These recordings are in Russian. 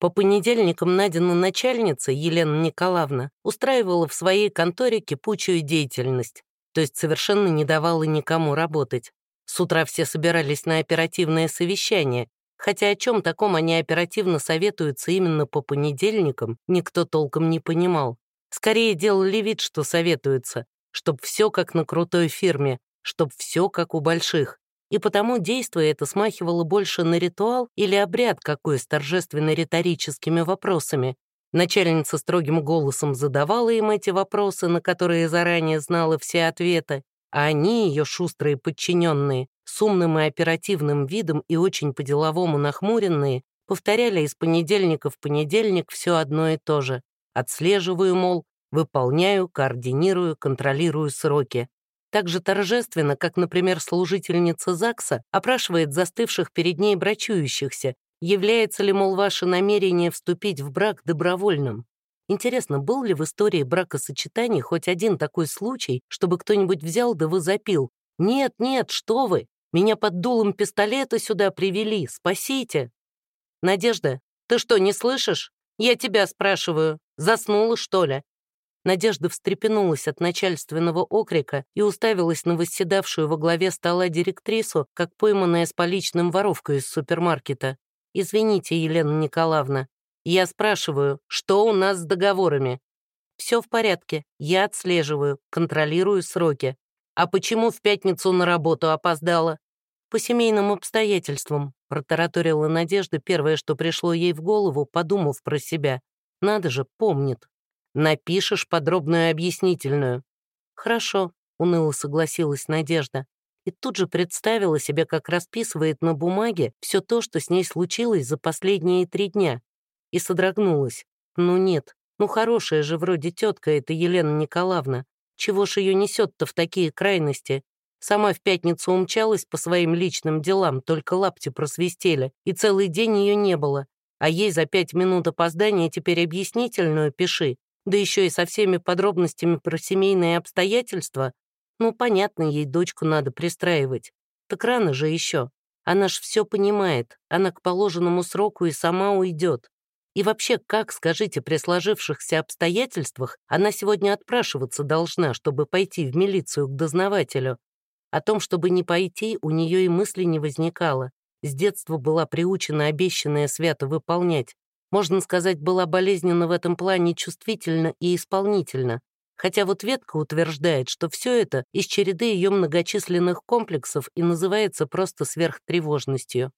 По понедельникам Надина начальница, Елена Николаевна, устраивала в своей конторе кипучую деятельность, то есть совершенно не давала никому работать. С утра все собирались на оперативное совещание, хотя о чем таком они оперативно советуются именно по понедельникам, никто толком не понимал. Скорее делали вид, что советуются, чтоб все как на крутой фирме, чтоб все как у больших и потому действие это смахивало больше на ритуал или обряд какой с торжественно-риторическими вопросами. Начальница строгим голосом задавала им эти вопросы, на которые заранее знала все ответы, а они, ее шустрые подчиненные, с умным и оперативным видом и очень по-деловому нахмуренные, повторяли из понедельника в понедельник все одно и то же. Отслеживаю, мол, выполняю, координирую, контролирую сроки так же торжественно, как, например, служительница ЗАГСа опрашивает застывших перед ней брачующихся, является ли, мол, ваше намерение вступить в брак добровольным. Интересно, был ли в истории бракосочетаний хоть один такой случай, чтобы кто-нибудь взял да возопил? «Нет, нет, что вы! Меня под дулом пистолета сюда привели, спасите!» «Надежда, ты что, не слышишь? Я тебя спрашиваю. Заснула, что ли? Надежда встрепенулась от начальственного окрика и уставилась на восседавшую во главе стола директрису, как пойманная с поличным воровкой из супермаркета. «Извините, Елена Николаевна, я спрашиваю, что у нас с договорами?» «Все в порядке, я отслеживаю, контролирую сроки. А почему в пятницу на работу опоздала?» «По семейным обстоятельствам», — протараторила Надежда первое, что пришло ей в голову, подумав про себя. «Надо же, помнит». Напишешь подробную объяснительную». «Хорошо», — уныло согласилась Надежда. И тут же представила себе, как расписывает на бумаге все то, что с ней случилось за последние три дня. И содрогнулась. «Ну нет, ну хорошая же вроде тетка эта Елена Николаевна. Чего ж ее несет-то в такие крайности? Сама в пятницу умчалась по своим личным делам, только лапти просвистели, и целый день ее не было. А ей за пять минут опоздания теперь объяснительную пиши да еще и со всеми подробностями про семейные обстоятельства, ну, понятно, ей дочку надо пристраивать. Так рано же еще. Она ж все понимает, она к положенному сроку и сама уйдет. И вообще, как, скажите, при сложившихся обстоятельствах она сегодня отпрашиваться должна, чтобы пойти в милицию к дознавателю? О том, чтобы не пойти, у нее и мысли не возникало. С детства была приучена обещанное свято выполнять можно сказать, была болезненно в этом плане чувствительна и исполнительна, хотя вот ветка утверждает, что все это из череды ее многочисленных комплексов и называется просто сверхтревожностью.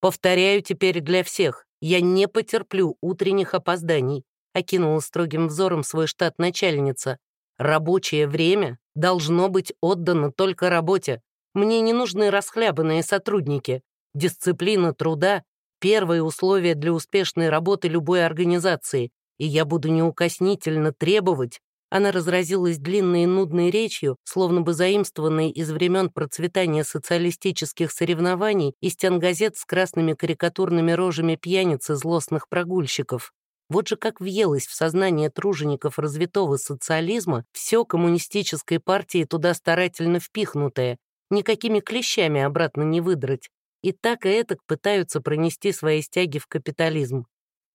«Повторяю теперь для всех, я не потерплю утренних опозданий», окинула строгим взором свой штат начальница. «Рабочее время должно быть отдано только работе. Мне не нужны расхлябанные сотрудники. Дисциплина труда первое условие для успешной работы любой организации, и я буду неукоснительно требовать она разразилась длинной и нудной речью, словно бы заимствованной из времен процветания социалистических соревнований и стенгазет с красными карикатурными рожами пьяниц и злостных прогульщиков. Вот же как въелось в сознание тружеников развитого социализма все коммунистической партии туда старательно впихнутое, никакими клещами обратно не выдрать и так и этак пытаются пронести свои стяги в капитализм.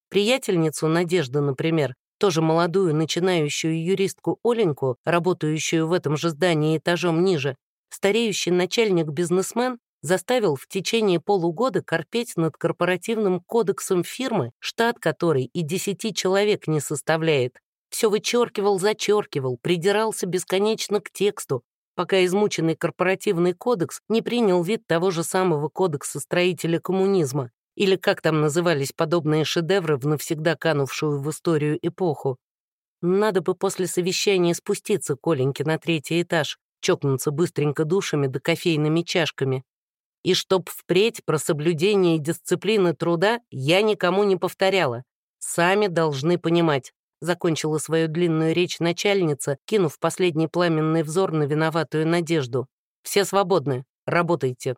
Приятельницу Надежды, например, тоже молодую начинающую юристку Оленьку, работающую в этом же здании этажом ниже, стареющий начальник-бизнесмен заставил в течение полугода корпеть над корпоративным кодексом фирмы, штат которой и десяти человек не составляет. Все вычеркивал, зачеркивал, придирался бесконечно к тексту, пока измученный корпоративный кодекс не принял вид того же самого кодекса строителя коммунизма, или как там назывались подобные шедевры в навсегда канувшую в историю эпоху. Надо бы после совещания спуститься к Оленьке на третий этаж, чокнуться быстренько душами да кофейными чашками. И чтоб впредь про соблюдение дисциплины труда я никому не повторяла. Сами должны понимать, закончила свою длинную речь начальница, кинув последний пламенный взор на виноватую надежду. «Все свободны, работайте».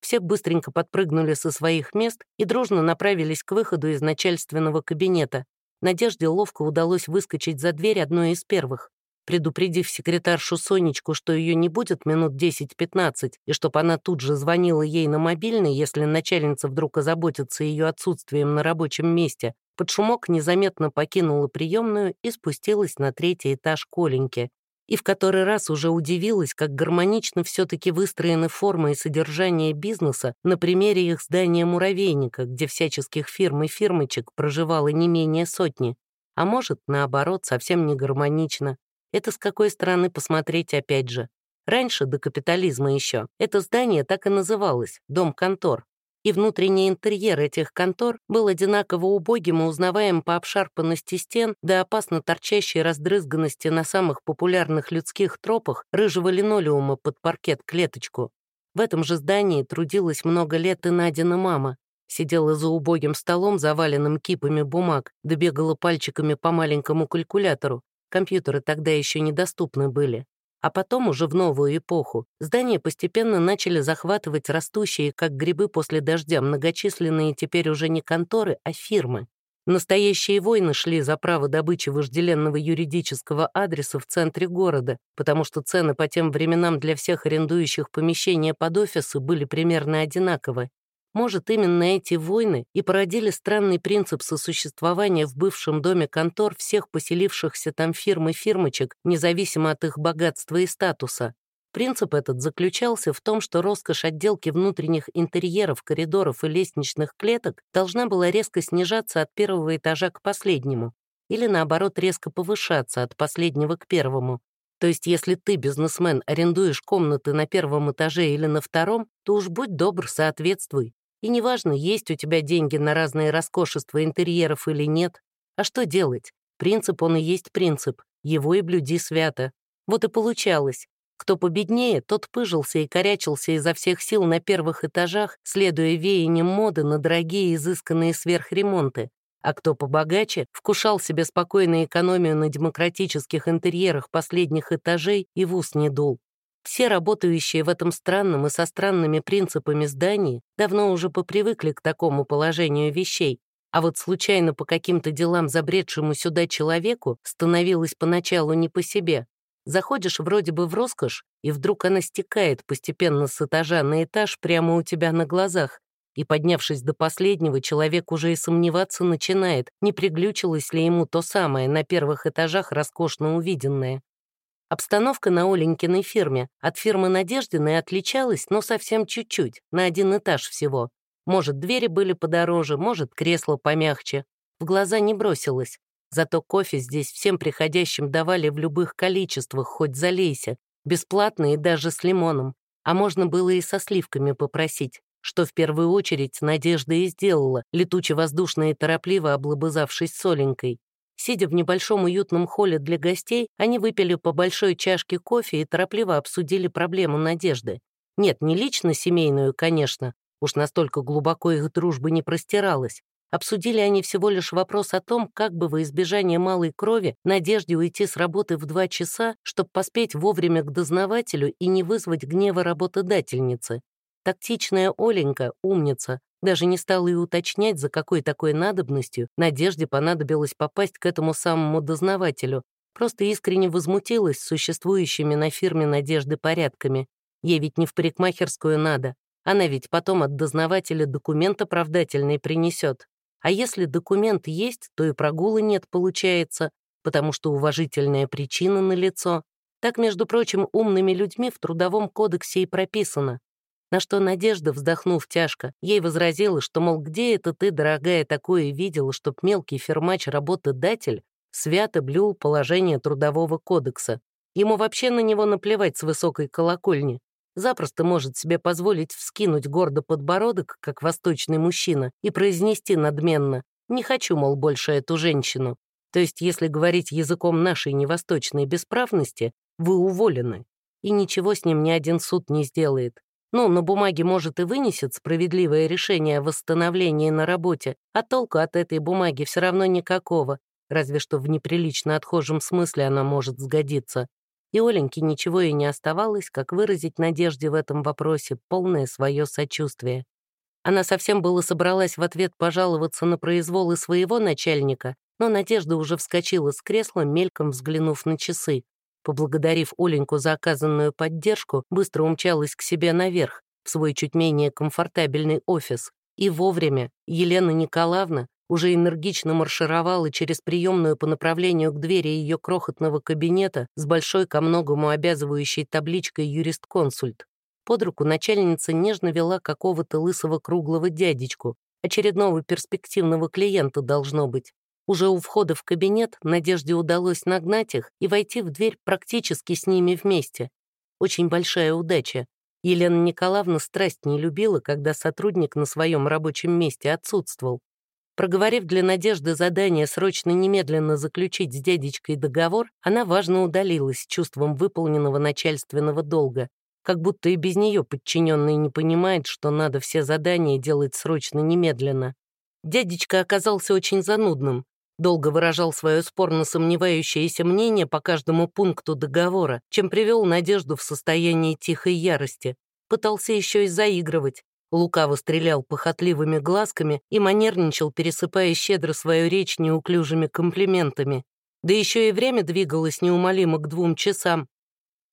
Все быстренько подпрыгнули со своих мест и дружно направились к выходу из начальственного кабинета. Надежде ловко удалось выскочить за дверь одной из первых. предупредив секретаршу Сонечку, что ее не будет минут 10-15, и чтобы она тут же звонила ей на мобильный, если начальница вдруг озаботится ее отсутствием на рабочем месте, под шумок незаметно покинула приемную и спустилась на третий этаж Коленьки. И в который раз уже удивилась, как гармонично все-таки выстроены формы и содержание бизнеса на примере их здания муравейника, где всяческих фирм и фирмочек проживало не менее сотни. А может, наоборот, совсем не гармонично. Это с какой стороны посмотреть опять же. Раньше, до капитализма еще, это здание так и называлось — дом-контор. И внутренний интерьер этих контор был одинаково убогим и узнаваем по обшарпанности стен до опасно торчащей раздрызганности на самых популярных людских тропах рыжего линолеума под паркет-клеточку. В этом же здании трудилась много лет и Надина мама. Сидела за убогим столом, заваленным кипами бумаг, добегала пальчиками по маленькому калькулятору, Компьютеры тогда еще недоступны были. А потом, уже в новую эпоху, здания постепенно начали захватывать растущие, как грибы после дождя, многочисленные теперь уже не конторы, а фирмы. Настоящие войны шли за право добычи вожделенного юридического адреса в центре города, потому что цены по тем временам для всех арендующих помещения под офисы были примерно одинаковы, может, именно эти войны и породили странный принцип сосуществования в бывшем доме контор всех поселившихся там фирм и фирмочек, независимо от их богатства и статуса. Принцип этот заключался в том, что роскошь отделки внутренних интерьеров, коридоров и лестничных клеток должна была резко снижаться от первого этажа к последнему, или наоборот резко повышаться от последнего к первому. То есть если ты, бизнесмен, арендуешь комнаты на первом этаже или на втором, то уж будь добр, соответствуй. И неважно, есть у тебя деньги на разные роскошества интерьеров или нет. А что делать? Принцип он и есть принцип. Его и блюди свято. Вот и получалось. Кто победнее, тот пыжился и корячился изо всех сил на первых этажах, следуя веяниям моды на дорогие изысканные сверхремонты. А кто побогаче, вкушал себе спокойную экономию на демократических интерьерах последних этажей и в ус не дул. Все работающие в этом странном и со странными принципами здании давно уже попривыкли к такому положению вещей, а вот случайно по каким-то делам забредшему сюда человеку становилось поначалу не по себе. Заходишь вроде бы в роскошь, и вдруг она стекает постепенно с этажа на этаж прямо у тебя на глазах, и, поднявшись до последнего, человек уже и сомневаться начинает, не приглючилось ли ему то самое на первых этажах роскошно увиденное. Обстановка на Оленькиной фирме от фирмы Надеждиной отличалась, но совсем чуть-чуть, на один этаж всего. Может, двери были подороже, может, кресло помягче. В глаза не бросилось. Зато кофе здесь всем приходящим давали в любых количествах, хоть залейся, бесплатно и даже с лимоном. А можно было и со сливками попросить, что в первую очередь Надежда и сделала, летуче-воздушно и торопливо облобызавшись соленькой. Сидя в небольшом уютном холле для гостей, они выпили по большой чашке кофе и торопливо обсудили проблему Надежды. Нет, не лично семейную, конечно, уж настолько глубоко их дружба не простиралась. Обсудили они всего лишь вопрос о том, как бы во избежание малой крови Надежде уйти с работы в два часа, чтобы поспеть вовремя к дознавателю и не вызвать гнева работодательницы. Тактичная Оленька, умница, даже не стала и уточнять, за какой такой надобностью Надежде понадобилось попасть к этому самому дознавателю. Просто искренне возмутилась существующими на фирме Надежды порядками. Ей ведь не в парикмахерскую надо. Она ведь потом от дознавателя документ оправдательный принесет. А если документ есть, то и прогулы нет, получается, потому что уважительная причина налицо. Так, между прочим, умными людьми в Трудовом кодексе и прописано. На что Надежда, вздохнув тяжко, ей возразила, что, мол, где это ты, дорогая, такое видела, чтоб мелкий фермач-работодатель свято блюл положение Трудового кодекса. Ему вообще на него наплевать с высокой колокольни. Запросто может себе позволить вскинуть гордо подбородок, как восточный мужчина, и произнести надменно «Не хочу, мол, больше эту женщину». То есть, если говорить языком нашей невосточной бесправности, вы уволены. И ничего с ним ни один суд не сделает. Ну, на бумаге, может, и вынесет справедливое решение о восстановлении на работе, а толку от этой бумаги все равно никакого, разве что в неприлично отхожем смысле она может сгодиться. И Оленьке ничего и не оставалось, как выразить Надежде в этом вопросе полное свое сочувствие. Она совсем было собралась в ответ пожаловаться на произволы своего начальника, но Надежда уже вскочила с кресла, мельком взглянув на часы. Поблагодарив Оленьку за оказанную поддержку, быстро умчалась к себе наверх, в свой чуть менее комфортабельный офис. И вовремя Елена Николаевна уже энергично маршировала через приемную по направлению к двери ее крохотного кабинета с большой ко многому обязывающей табличкой «Юрист-консульт». Под руку начальница нежно вела какого-то лысого круглого дядечку, очередного перспективного клиента должно быть. Уже у входа в кабинет Надежде удалось нагнать их и войти в дверь практически с ними вместе. Очень большая удача. Елена Николаевна страсть не любила, когда сотрудник на своем рабочем месте отсутствовал. Проговорив для Надежды задание срочно немедленно заключить с дядечкой договор, она важно удалилась чувством выполненного начальственного долга, как будто и без нее подчиненный не понимает, что надо все задания делать срочно немедленно. Дядечка оказался очень занудным, долго выражал свое спорно сомневающееся мнение по каждому пункту договора, чем привел Надежду в состояние тихой ярости. Пытался еще и заигрывать, Лукаво стрелял похотливыми глазками и манерничал, пересыпая щедро свою речь неуклюжими комплиментами. Да еще и время двигалось неумолимо к двум часам.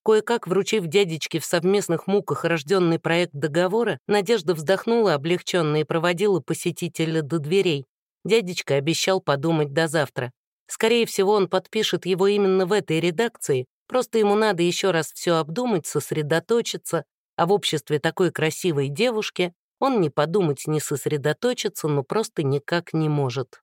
Кое-как вручив дядечке в совместных муках рожденный проект договора, Надежда вздохнула облегченно и проводила посетителя до дверей. Дядечка обещал подумать до завтра. Скорее всего, он подпишет его именно в этой редакции, просто ему надо еще раз все обдумать, сосредоточиться, а в обществе такой красивой девушки он не подумать, не сосредоточиться, но просто никак не может.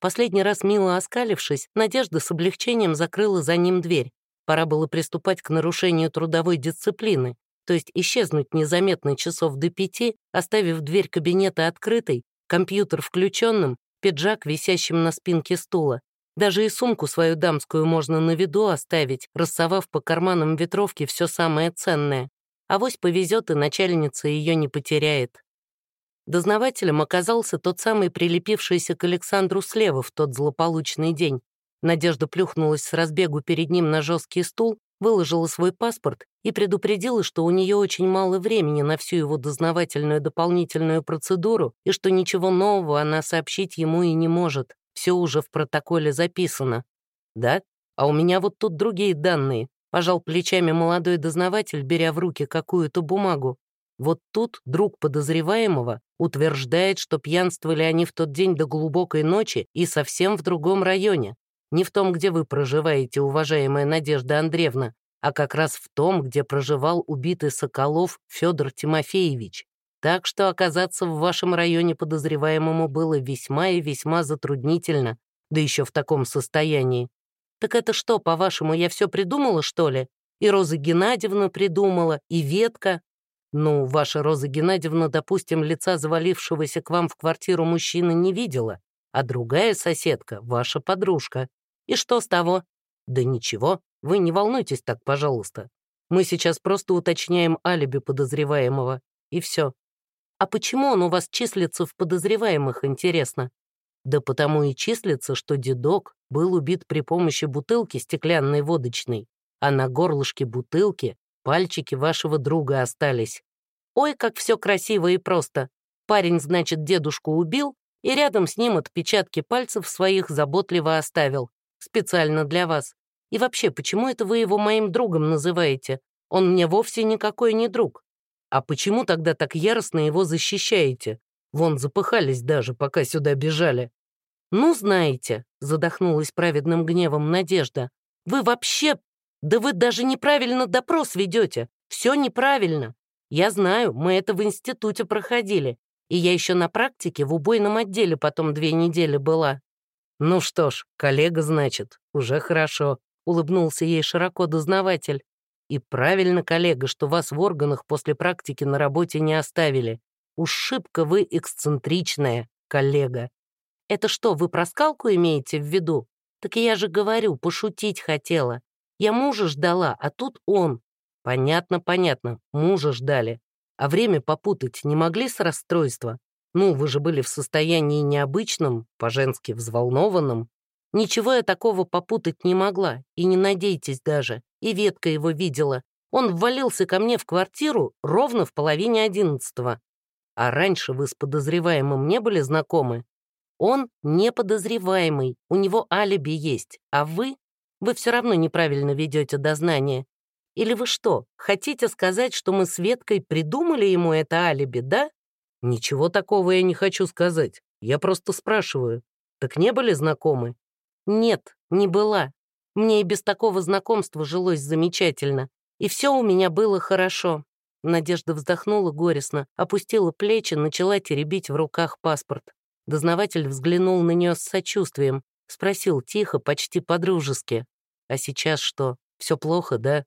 Последний раз, мило оскалившись, Надежда с облегчением закрыла за ним дверь. Пора было приступать к нарушению трудовой дисциплины, то есть исчезнуть незаметно часов до пяти, оставив дверь кабинета открытой, компьютер включенным, пиджак, висящим на спинке стула. Даже и сумку свою дамскую можно на виду оставить, рассовав по карманам ветровки все самое ценное. Авось повезет, и начальница ее не потеряет. Дознавателем оказался тот самый прилепившийся к Александру слева в тот злополучный день. Надежда плюхнулась с разбегу перед ним на жесткий стул, выложила свой паспорт и предупредила, что у нее очень мало времени на всю его дознавательную дополнительную процедуру и что ничего нового она сообщить ему и не может. Все уже в протоколе записано. Да? А у меня вот тут другие данные. Пожал плечами молодой дознаватель, беря в руки какую-то бумагу. Вот тут друг подозреваемого утверждает, что пьянствовали они в тот день до глубокой ночи и совсем в другом районе. Не в том, где вы проживаете, уважаемая Надежда Андреевна, а как раз в том, где проживал убитый Соколов Федор Тимофеевич. Так что оказаться в вашем районе подозреваемому было весьма и весьма затруднительно, да еще в таком состоянии. Так это что, по-вашему, я все придумала, что ли? И Роза Геннадьевна придумала, и Ветка. Ну, ваша Роза Геннадьевна, допустим, лица завалившегося к вам в квартиру мужчины не видела, а другая соседка — ваша подружка. И что с того? Да ничего, вы не волнуйтесь так, пожалуйста. Мы сейчас просто уточняем алиби подозреваемого, и все. А почему он у вас числится в подозреваемых, интересно? Да потому и числится, что дедок был убит при помощи бутылки стеклянной водочной, а на горлышке бутылки пальчики вашего друга остались. Ой, как все красиво и просто. Парень, значит, дедушку убил, и рядом с ним отпечатки пальцев своих заботливо оставил. Специально для вас. И вообще, почему это вы его моим другом называете? Он мне вовсе никакой не друг. А почему тогда так яростно его защищаете? Вон запыхались даже, пока сюда бежали. «Ну, знаете», — задохнулась праведным гневом Надежда, «вы вообще... Да вы даже неправильно допрос ведете. Все неправильно. Я знаю, мы это в институте проходили. И я еще на практике в убойном отделе потом две недели была». «Ну что ж, коллега, значит, уже хорошо», — улыбнулся ей широко дознаватель. «И правильно, коллега, что вас в органах после практики на работе не оставили. Уж вы эксцентричная, коллега». «Это что, вы про скалку имеете в виду? Так я же говорю, пошутить хотела. Я мужа ждала, а тут он». «Понятно, понятно, мужа ждали. А время попутать не могли с расстройства? Ну, вы же были в состоянии необычном, по-женски взволнованном. Ничего я такого попутать не могла, и не надейтесь даже. И ветка его видела. Он ввалился ко мне в квартиру ровно в половине одиннадцатого. А раньше вы с подозреваемым не были знакомы? Он неподозреваемый, у него алиби есть, а вы? Вы все равно неправильно ведете дознание. Или вы что, хотите сказать, что мы с Веткой придумали ему это алиби, да? Ничего такого я не хочу сказать. Я просто спрашиваю. Так не были знакомы? Нет, не была. Мне и без такого знакомства жилось замечательно. И все у меня было хорошо. Надежда вздохнула горестно, опустила плечи, начала теребить в руках паспорт. Дознаватель взглянул на нее с сочувствием, спросил тихо, почти по-дружески. «А сейчас что, все плохо, да?»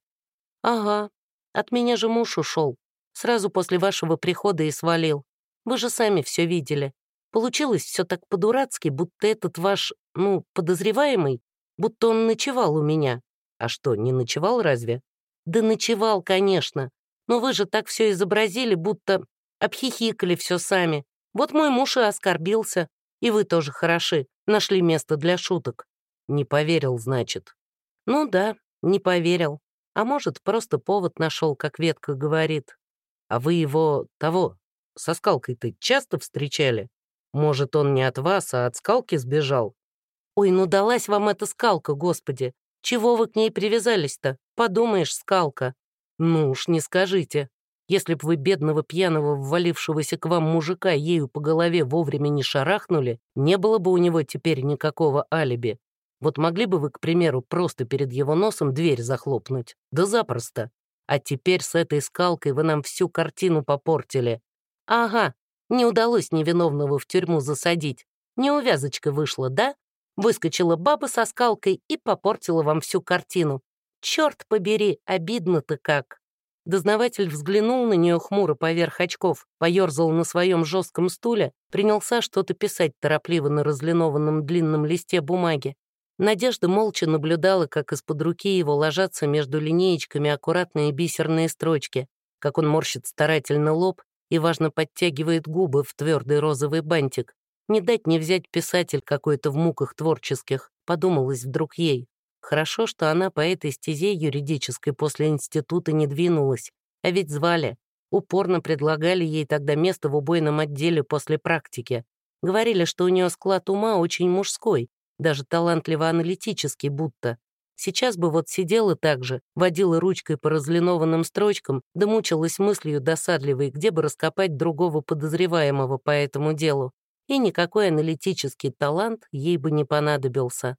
«Ага. От меня же муж ушел. Сразу после вашего прихода и свалил. Вы же сами все видели. Получилось все так по-дурацки, будто этот ваш, ну, подозреваемый, будто он ночевал у меня. А что, не ночевал разве? Да ночевал, конечно. Но вы же так все изобразили, будто обхихикали все сами. Вот мой муж и оскорбился. И вы тоже хороши, нашли место для шуток. Не поверил, значит. Ну да, не поверил. А может, просто повод нашел, как ветка говорит. А вы его, того, со скалкой-то часто встречали? Может, он не от вас, а от скалки сбежал? Ой, ну далась вам эта скалка, господи. Чего вы к ней привязались-то? Подумаешь, скалка. Ну уж не скажите. Если б вы бедного пьяного, ввалившегося к вам мужика ею по голове вовремя не шарахнули, не было бы у него теперь никакого алиби. Вот могли бы вы, к примеру, просто перед его носом дверь захлопнуть? Да запросто. А теперь с этой скалкой вы нам всю картину попортили. Ага, не удалось невиновного в тюрьму засадить. Неувязочка вышла, да? Выскочила баба со скалкой и попортила вам всю картину. Черт побери, обидно-то как. Дознаватель взглянул на нее хмуро поверх очков, поерзал на своем жестком стуле, принялся что-то писать торопливо на разлинованном длинном листе бумаги. Надежда молча наблюдала, как из-под руки его ложатся между линеечками аккуратные бисерные строчки, как он морщит старательно лоб и, важно, подтягивает губы в твердый розовый бантик. Не дать не взять писатель какой-то в муках творческих, подумалось вдруг ей. Хорошо, что она по этой стезе юридической после института не двинулась, а ведь звали. Упорно предлагали ей тогда место в убойном отделе после практики. Говорили, что у нее склад ума очень мужской, даже талантливо-аналитический будто. Сейчас бы вот сидела так же, водила ручкой по разлинованным строчкам, да мучилась мыслью досадливой, где бы раскопать другого подозреваемого по этому делу. И никакой аналитический талант ей бы не понадобился.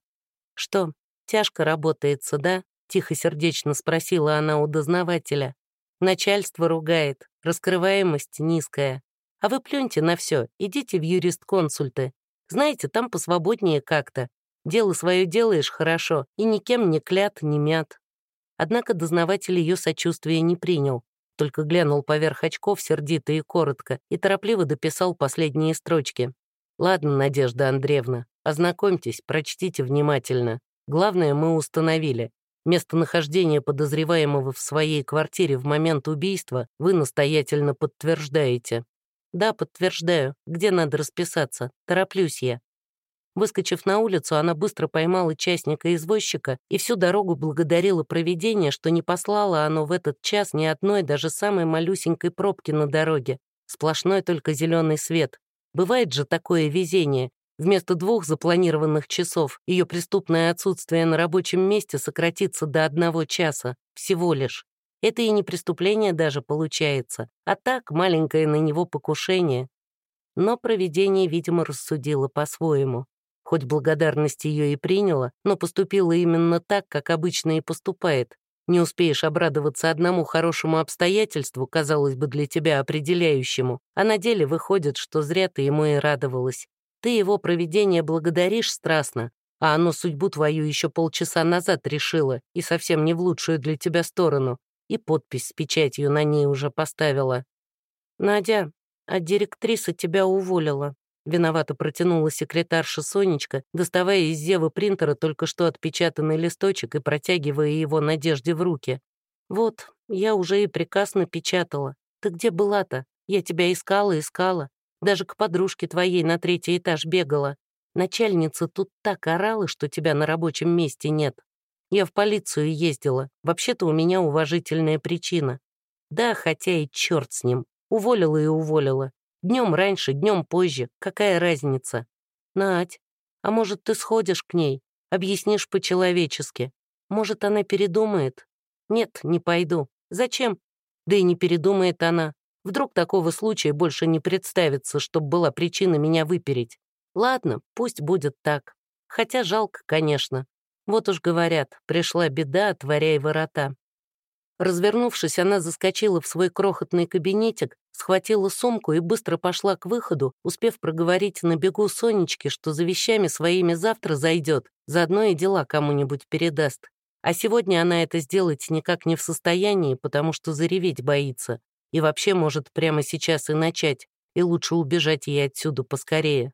«Что, тяжко работается, да?» — тихо-сердечно спросила она у дознавателя. «Начальство ругает, раскрываемость низкая. А вы плюньте на все, идите в юрист-консульты. Знаете, там посвободнее как-то. Дело свое делаешь хорошо, и никем не клят, не мят. Однако дознаватель ее сочувствия не принял, только глянул поверх очков сердито и коротко и торопливо дописал последние строчки. «Ладно, Надежда Андреевна, ознакомьтесь, прочтите внимательно. Главное, мы установили. Местонахождение подозреваемого в своей квартире в момент убийства вы настоятельно подтверждаете». «Да, подтверждаю. Где надо расписаться? Тороплюсь я». Выскочив на улицу, она быстро поймала частника-извозчика и всю дорогу благодарила провидение, что не послало оно в этот час ни одной, даже самой малюсенькой пробки на дороге. Сплошной только зеленый свет. Бывает же такое везение. Вместо двух запланированных часов ее преступное отсутствие на рабочем месте сократится до одного часа. Всего лишь. Это и не преступление даже получается, а так маленькое на него покушение. Но провидение, видимо, рассудило по-своему. Хоть благодарность ее и приняла, но поступила именно так, как обычно и поступает. Не успеешь обрадоваться одному хорошему обстоятельству, казалось бы, для тебя определяющему, а на деле выходит, что зря ты ему и радовалась. Ты его проведение благодаришь страстно, а оно судьбу твою еще полчаса назад решило и совсем не в лучшую для тебя сторону, и подпись с печатью на ней уже поставила. «Надя, а директриса тебя уволила», Виновато протянула секретарша Сонечка, доставая из Зевы принтера только что отпечатанный листочек и протягивая его Надежде в руки. «Вот, я уже и приказ напечатала. Ты где была-то? Я тебя искала, искала. Даже к подружке твоей на третий этаж бегала. Начальница тут так орала, что тебя на рабочем месте нет. Я в полицию ездила. Вообще-то у меня уважительная причина. Да, хотя и черт с ним. Уволила и уволила. Днем раньше, днем позже, какая разница? Надь, а может, ты сходишь к ней, объяснишь по-человечески? Может, она передумает? Нет, не пойду. Зачем? Да и не передумает она. Вдруг такого случая больше не представится, чтобы была причина меня выпереть. Ладно, пусть будет так. Хотя жалко, конечно. Вот уж говорят, пришла беда, отворяй ворота. Развернувшись, она заскочила в свой крохотный кабинетик, схватила сумку и быстро пошла к выходу, успев проговорить на бегу Сонечке, что за вещами своими завтра зайдет, заодно и дела кому-нибудь передаст. А сегодня она это сделать никак не в состоянии, потому что зареветь боится. И вообще может прямо сейчас и начать, и лучше убежать ей отсюда поскорее.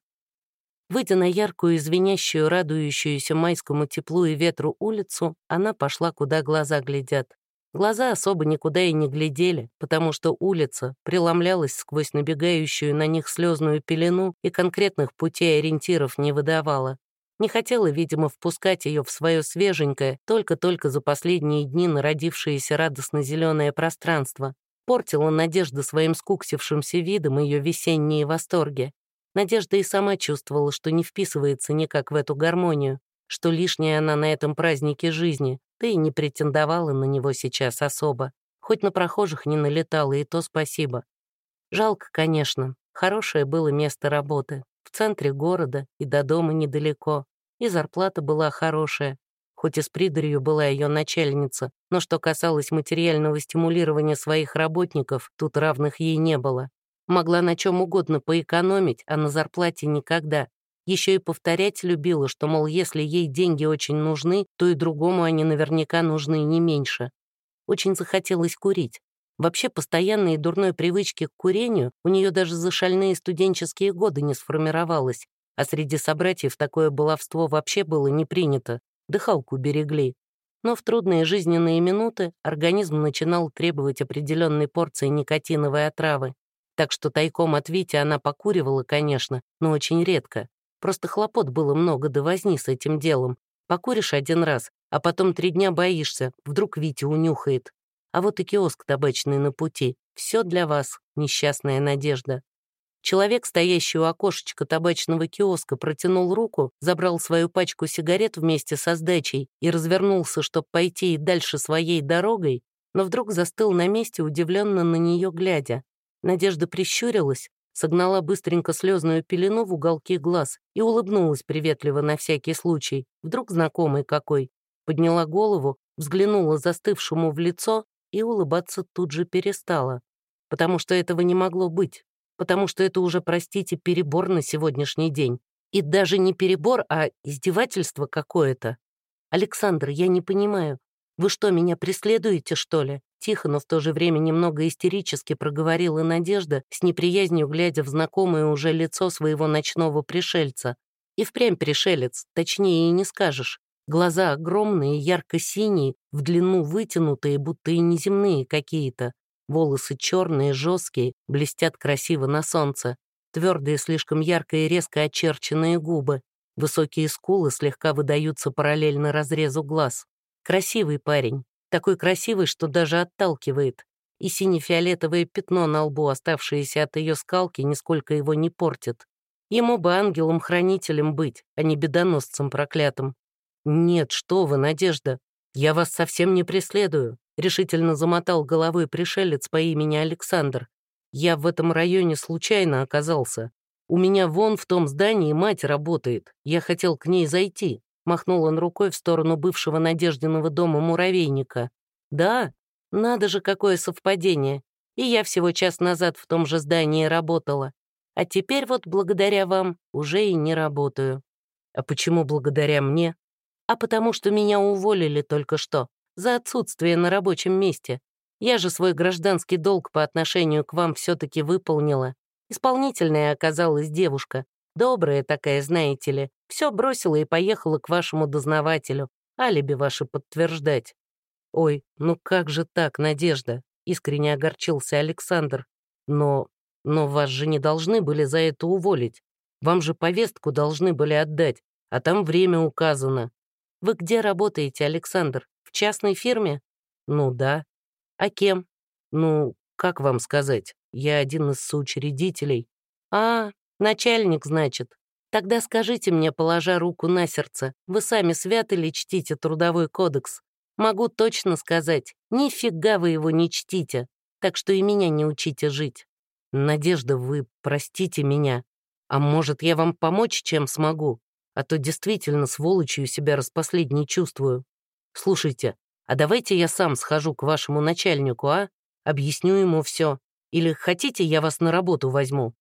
Выйдя на яркую, звенящую, радующуюся майскому теплу и ветру улицу, она пошла, куда глаза глядят. Глаза особо никуда и не глядели, потому что улица преломлялась сквозь набегающую на них слезную пелену и конкретных путей ориентиров не выдавала. Не хотела, видимо, впускать ее в свое свеженькое, только-только за последние дни народившееся радостно-зеленое пространство. Портила Надежда своим скуксившимся видом ее весенние восторги. Надежда и сама чувствовала, что не вписывается никак в эту гармонию, что лишняя она на этом празднике жизни, да и не претендовала на него сейчас особо. Хоть на прохожих не налетала, и то спасибо. Жалко, конечно. Хорошее было место работы в центре города и до дома недалеко, и зарплата была хорошая, хоть и с придурью была ее начальница, но что касалось материального стимулирования своих работников, тут равных ей не было. Могла на чем угодно поэкономить, а на зарплате никогда. Еще и повторять любила, что, мол, если ей деньги очень нужны, то и другому они наверняка нужны не меньше. Очень захотелось курить. Вообще, постоянной дурной привычки к курению у нее даже за шальные студенческие годы не сформировалось, а среди собратьев такое баловство вообще было не принято, дыхалку берегли. Но в трудные жизненные минуты организм начинал требовать определенной порции никотиновой отравы. Так что тайком от Вити она покуривала, конечно, но очень редко. Просто хлопот было много, да возни с этим делом. Покуришь один раз, а потом три дня боишься, вдруг Витя унюхает. А вот и киоск табачный на пути. Все для вас, несчастная надежда. Человек, стоящий у окошечка табачного киоска, протянул руку, забрал свою пачку сигарет вместе со сдачей и развернулся, чтобы пойти и дальше своей дорогой, но вдруг застыл на месте, удивленно на нее глядя. Надежда прищурилась, согнала быстренько слезную пелену в уголки глаз и улыбнулась приветливо на всякий случай, вдруг знакомый какой. Подняла голову, взглянула застывшему в лицо и улыбаться тут же перестала. Потому что этого не могло быть. Потому что это уже, простите, перебор на сегодняшний день. И даже не перебор, а издевательство какое-то. «Александр, я не понимаю. Вы что, меня преследуете, что ли?» Тихо, но в то же время немного истерически проговорила Надежда, с неприязнью глядя в знакомое уже лицо своего ночного пришельца. И впрямь пришелец, точнее и не скажешь. Глаза огромные, ярко-синие, в длину вытянутые, будто и неземные какие-то. Волосы черные, жесткие, блестят красиво на солнце. Твердые, слишком ярко и резко очерченные губы. Высокие скулы слегка выдаются параллельно разрезу глаз. Красивый парень. Такой красивый, что даже отталкивает. И сине-фиолетовое пятно на лбу, оставшееся от ее скалки, нисколько его не портит. Ему бы ангелом-хранителем быть, а не бедоносцем проклятым. «Нет, что вы, Надежда, я вас совсем не преследую», решительно замотал головой пришелец по имени Александр. «Я в этом районе случайно оказался. У меня вон в том здании мать работает. Я хотел к ней зайти», махнул он рукой в сторону бывшего Надеждиного дома муравейника. «Да, надо же, какое совпадение. И я всего час назад в том же здании работала. А теперь вот благодаря вам уже и не работаю». «А почему благодаря мне?» а потому что меня уволили только что за отсутствие на рабочем месте. Я же свой гражданский долг по отношению к вам все-таки выполнила. Исполнительная оказалась девушка. Добрая такая, знаете ли. Все бросила и поехала к вашему дознавателю. Алиби ваше подтверждать. Ой, ну как же так, Надежда? Искренне огорчился Александр. Но... но вас же не должны были за это уволить. Вам же повестку должны были отдать, а там время указано. Вы где работаете, Александр? В частной фирме? Ну да. А кем? Ну, как вам сказать? Я один из соучредителей. А, начальник, значит. Тогда скажите мне, положа руку на сердце, вы сами святы ли чтите трудовой кодекс? Могу точно сказать, нифига вы его не чтите, так что и меня не учите жить. Надежда, вы простите меня. А может, я вам помочь, чем смогу? А то действительно сволочью себя распоследней чувствую. Слушайте, а давайте я сам схожу к вашему начальнику, а? Объясню ему все. Или хотите, я вас на работу возьму?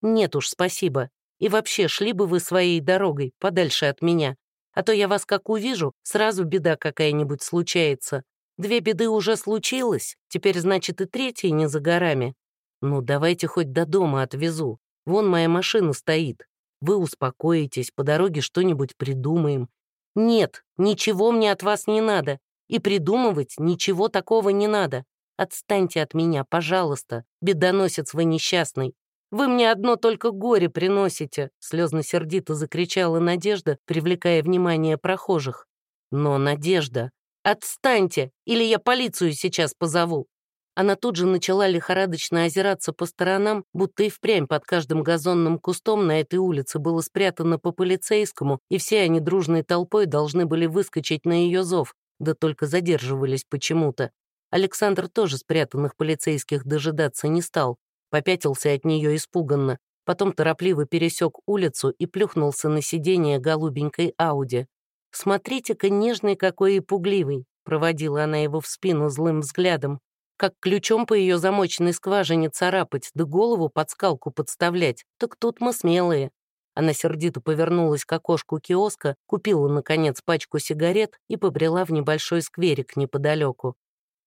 Нет уж, спасибо. И вообще, шли бы вы своей дорогой, подальше от меня. А то я вас как увижу, сразу беда какая-нибудь случается. Две беды уже случилось, теперь, значит, и третья не за горами. Ну, давайте хоть до дома отвезу. Вон моя машина стоит. Вы успокоитесь, по дороге что-нибудь придумаем. Нет, ничего мне от вас не надо. И придумывать ничего такого не надо. Отстаньте от меня, пожалуйста, бедоносец вы несчастный. Вы мне одно только горе приносите», — слезно-сердито закричала Надежда, привлекая внимание прохожих. «Но, Надежда, отстаньте, или я полицию сейчас позову». Она тут же начала лихорадочно озираться по сторонам, будто и впрямь под каждым газонным кустом на этой улице было спрятано по полицейскому, и все они дружной толпой должны были выскочить на ее зов, да только задерживались почему-то. Александр тоже спрятанных полицейских дожидаться не стал, попятился от нее испуганно, потом торопливо пересек улицу и плюхнулся на сиденье голубенькой Ауди. «Смотрите-ка, нежный какой и пугливый», — проводила она его в спину злым взглядом, как ключом по ее замоченной скважине царапать, да голову под скалку подставлять, так тут мы смелые. Она сердито повернулась к окошку киоска, купила, наконец, пачку сигарет и побрела в небольшой скверик неподалеку.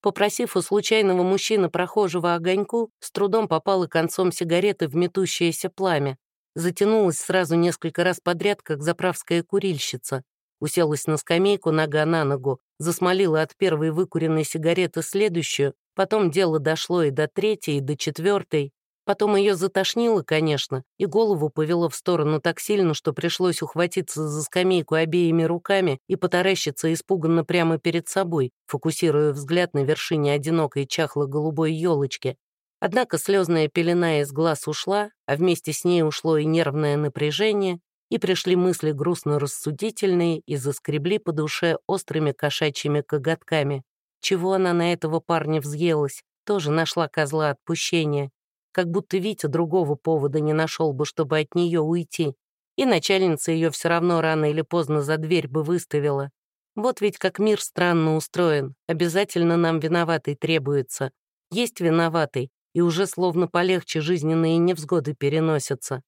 Попросив у случайного мужчины прохожего огоньку, с трудом попала концом сигареты в метущееся пламя. Затянулась сразу несколько раз подряд, как заправская курильщица. Уселась на скамейку нога на ногу, засмолила от первой выкуренной сигареты следующую, потом дело дошло и до третьей, и до четвертой. Потом ее затошнило, конечно, и голову повело в сторону так сильно, что пришлось ухватиться за скамейку обеими руками и потаращиться испуганно прямо перед собой, фокусируя взгляд на вершине одинокой чахло-голубой елочки. Однако слезная пелена из глаз ушла, а вместе с ней ушло и нервное напряжение, и пришли мысли грустно-рассудительные и заскребли по душе острыми кошачьими коготками. Чего она на этого парня взъелась, тоже нашла козла отпущения как будто Витя другого повода не нашел бы, чтобы от нее уйти. И начальница ее все равно рано или поздно за дверь бы выставила. Вот ведь как мир странно устроен. Обязательно нам виноватый требуется. Есть виноватый, и уже словно полегче жизненные невзгоды переносятся.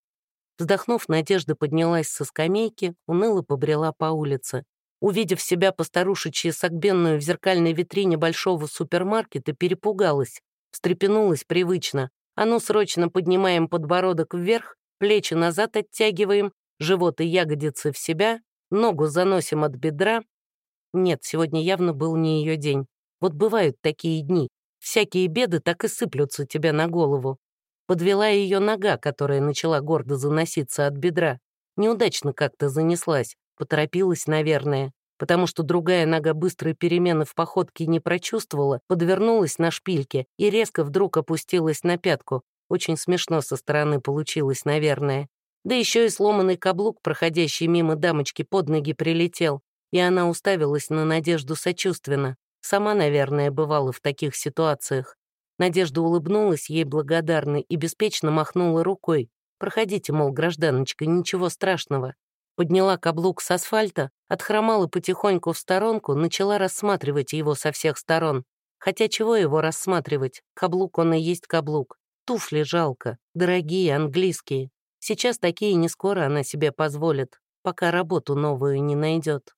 Вздохнув, Надежда поднялась со скамейки, уныло побрела по улице. Увидев себя постарушечьи согбенную в зеркальной витрине большого супермаркета, перепугалась, встрепенулась привычно, а ну, срочно поднимаем подбородок вверх, плечи назад оттягиваем, живот и ягодицы в себя, ногу заносим от бедра. Нет, сегодня явно был не ее день. Вот бывают такие дни. Всякие беды так и сыплются тебе на голову. Подвела ее нога, которая начала гордо заноситься от бедра. Неудачно как-то занеслась, поторопилась, наверное потому что другая нога быстрой перемены в походке не прочувствовала, подвернулась на шпильке и резко вдруг опустилась на пятку. Очень смешно со стороны получилось, наверное. Да еще и сломанный каблук, проходящий мимо дамочки, под ноги прилетел, и она уставилась на Надежду сочувственно. Сама, наверное, бывала в таких ситуациях. Надежда улыбнулась ей благодарно и беспечно махнула рукой. «Проходите, мол, гражданочка, ничего страшного подняла каблук с асфальта, отхромала потихоньку в сторонку, начала рассматривать его со всех сторон. Хотя чего его рассматривать? Каблук он и есть каблук. Туфли жалко, дорогие, английские. Сейчас такие не скоро она себе позволит, пока работу новую не найдет.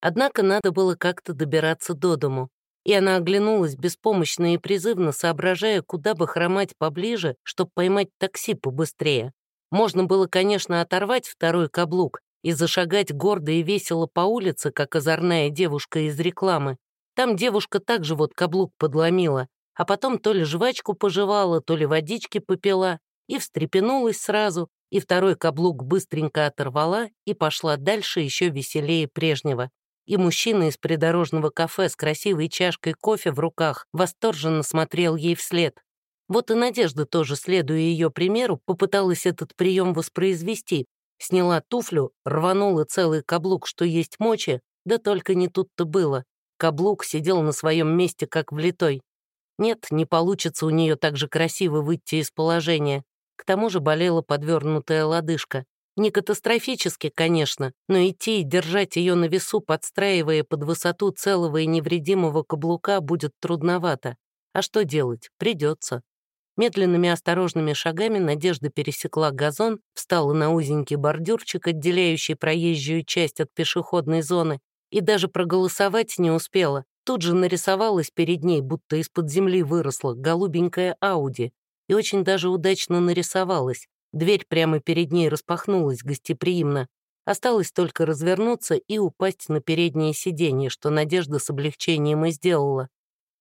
Однако надо было как-то добираться до дому. И она оглянулась беспомощно и призывно, соображая, куда бы хромать поближе, чтобы поймать такси побыстрее. Можно было, конечно, оторвать второй каблук и зашагать гордо и весело по улице, как озорная девушка из рекламы. Там девушка также вот каблук подломила, а потом то ли жвачку пожевала, то ли водички попила, и встрепенулась сразу, и второй каблук быстренько оторвала и пошла дальше еще веселее прежнего. И мужчина из придорожного кафе с красивой чашкой кофе в руках восторженно смотрел ей вслед. Вот и Надежда тоже, следуя ее примеру, попыталась этот прием воспроизвести, Сняла туфлю, рванула целый каблук, что есть мочи, да только не тут-то было. каблук сидел на своем месте как влитой. Нет, не получится у нее так же красиво выйти из положения. К тому же болела подвернутая лодыжка. Не катастрофически, конечно, но идти и держать ее на весу, подстраивая под высоту целого и невредимого каблука, будет трудновато. А что делать? Придется. Медленными осторожными шагами Надежда пересекла газон, встала на узенький бордюрчик, отделяющий проезжую часть от пешеходной зоны, и даже проголосовать не успела. Тут же нарисовалась перед ней, будто из-под земли выросла, голубенькая Ауди, и очень даже удачно нарисовалась. Дверь прямо перед ней распахнулась гостеприимно. Осталось только развернуться и упасть на переднее сиденье, что Надежда с облегчением и сделала.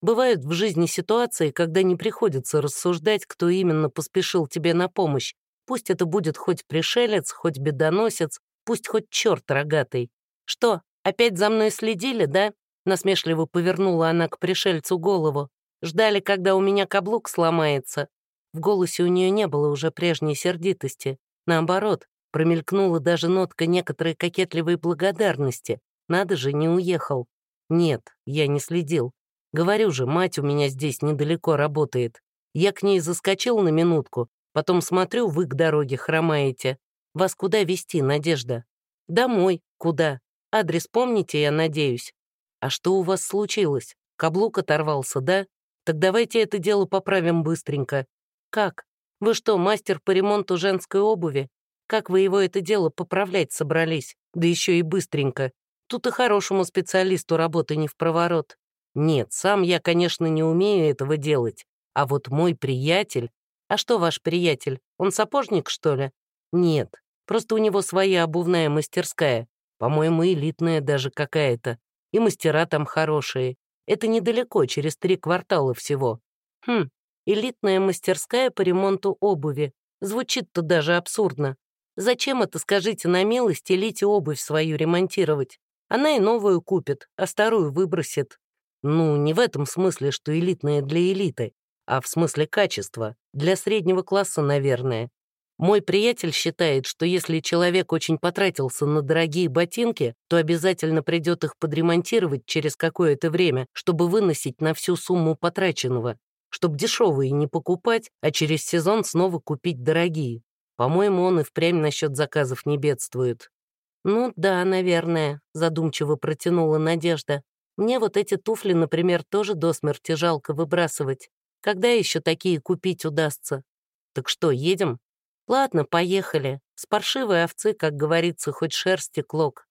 Бывают в жизни ситуации, когда не приходится рассуждать, кто именно поспешил тебе на помощь. Пусть это будет хоть пришелец, хоть бедоносец, пусть хоть черт рогатый. Что, опять за мной следили, да? Насмешливо повернула она к пришельцу голову. Ждали, когда у меня каблук сломается. В голосе у нее не было уже прежней сердитости. Наоборот, промелькнула даже нотка некоторой кокетливой благодарности. Надо же, не уехал. Нет, я не следил. Говорю же, мать у меня здесь недалеко работает. Я к ней заскочил на минутку, потом смотрю, вы к дороге хромаете. Вас куда везти, Надежда? Домой. Куда? Адрес помните, я надеюсь? А что у вас случилось? Каблук оторвался, да? Так давайте это дело поправим быстренько. Как? Вы что, мастер по ремонту женской обуви? Как вы его это дело поправлять собрались? Да еще и быстренько. Тут и хорошему специалисту работы не в проворот. Нет, сам я, конечно, не умею этого делать. А вот мой приятель... А что ваш приятель? Он сапожник, что ли? Нет, просто у него своя обувная мастерская. По-моему, элитная даже какая-то. И мастера там хорошие. Это недалеко, через три квартала всего. Хм, элитная мастерская по ремонту обуви. Звучит-то даже абсурдно. Зачем это, скажите на милость, элите обувь свою ремонтировать? Она и новую купит, а старую выбросит. Ну, не в этом смысле, что элитное для элиты, а в смысле качества, для среднего класса, наверное. Мой приятель считает, что если человек очень потратился на дорогие ботинки, то обязательно придет их подремонтировать через какое-то время, чтобы выносить на всю сумму потраченного, чтобы дешевые не покупать, а через сезон снова купить дорогие. По-моему, он и впрямь насчет заказов не бедствует. «Ну да, наверное», — задумчиво протянула Надежда. Мне вот эти туфли, например, тоже до смерти жалко выбрасывать. Когда еще такие купить удастся? Так что, едем? Ладно, поехали. С паршивой овцы, как говорится, хоть шерсти клок.